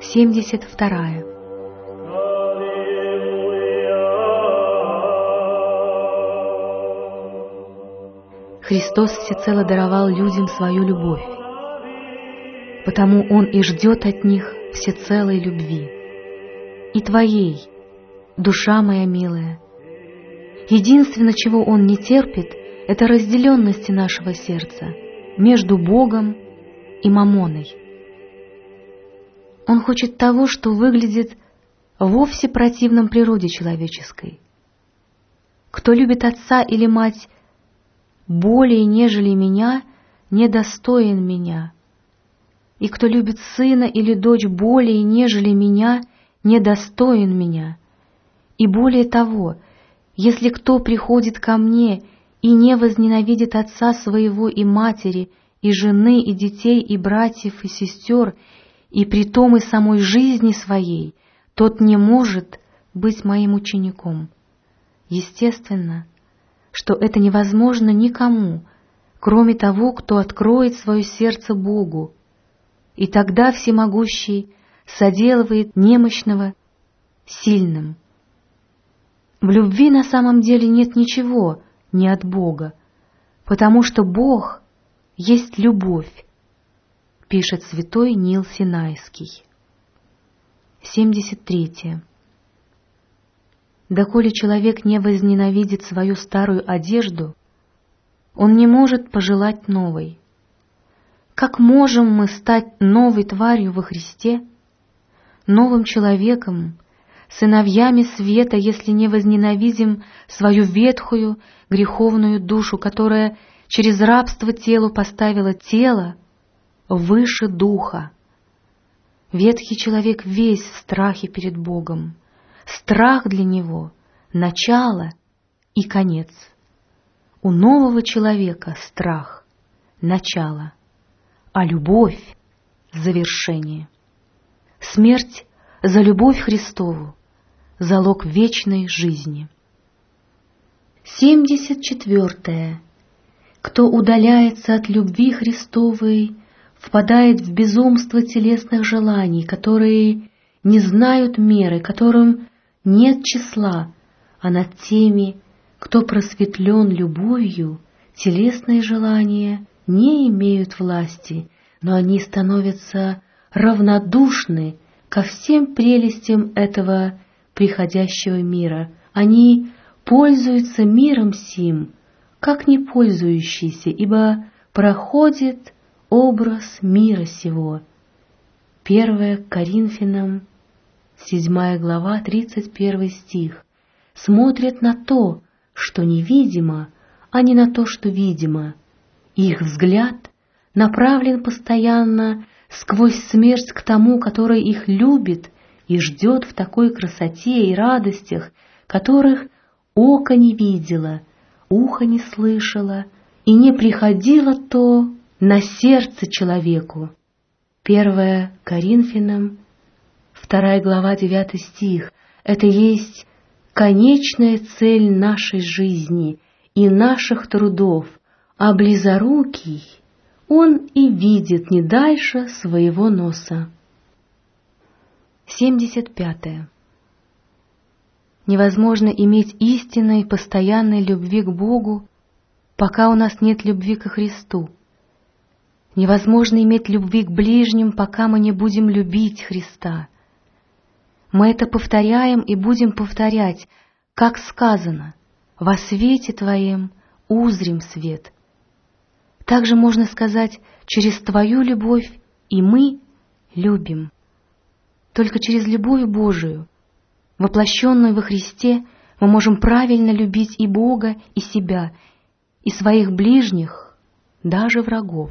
Семьдесят вторая. Христос всецело даровал людям свою любовь, потому Он и ждет от них всецелой любви. И Твоей, душа моя милая. Единственное, чего Он не терпит, это разделенности нашего сердца между Богом и Мамоной. Он хочет того, что выглядит вовсе противным природе человеческой. Кто любит отца или мать более, нежели меня, недостоин меня. И кто любит сына или дочь более, нежели меня, недостоин меня. И более того, если кто приходит ко мне и не возненавидит отца своего и матери, и жены, и детей, и братьев, и сестер, и притом и самой жизни своей, тот не может быть моим учеником. Естественно, что это невозможно никому, кроме того, кто откроет свое сердце Богу, и тогда всемогущий соделывает немощного сильным. В любви на самом деле нет ничего не от Бога, потому что Бог есть любовь, пишет святой Нил Синайский. 73. Доколе человек не возненавидит свою старую одежду, он не может пожелать новой. Как можем мы стать новой тварью во Христе, новым человеком, сыновьями света, если не возненавидим свою ветхую, греховную душу, которая через рабство телу поставила тело выше духа? Ветхий человек весь в страхе перед Богом. Страх для него — начало и конец. У нового человека страх — начало, а любовь — завершение. Смерть за любовь Христову — залог вечной жизни. Семьдесят четвертое. Кто удаляется от любви Христовой, впадает в безумство телесных желаний, которые не знают меры, которым нет числа, а над теми, кто просветлен любовью, телесные желания не имеют власти, но они становятся равнодушны ко всем прелестям этого приходящего мира. Они пользуются миром сим, как не пользующиеся, ибо проходит образ мира сего. 1 Коринфянам 7 глава, 31 стих, смотрят на то, что невидимо, а не на то, что видимо. Их взгляд направлен постоянно сквозь смерть к тому, который их любит и ждет в такой красоте и радостях, которых око не видело, ухо не слышало, и не приходило то на сердце человеку. 1 Коринфянам Вторая глава, девятый стих. Это есть конечная цель нашей жизни и наших трудов, а близорукий он и видит не дальше своего носа. 75. Невозможно иметь истинной постоянной любви к Богу, пока у нас нет любви ко Христу. Невозможно иметь любви к ближним, пока мы не будем любить Христа. Мы это повторяем и будем повторять, как сказано, «Во свете Твоем узрим свет». Также можно сказать, через Твою любовь и мы любим. Только через любовь Божию, воплощенную во Христе, мы можем правильно любить и Бога, и себя, и своих ближних, даже врагов.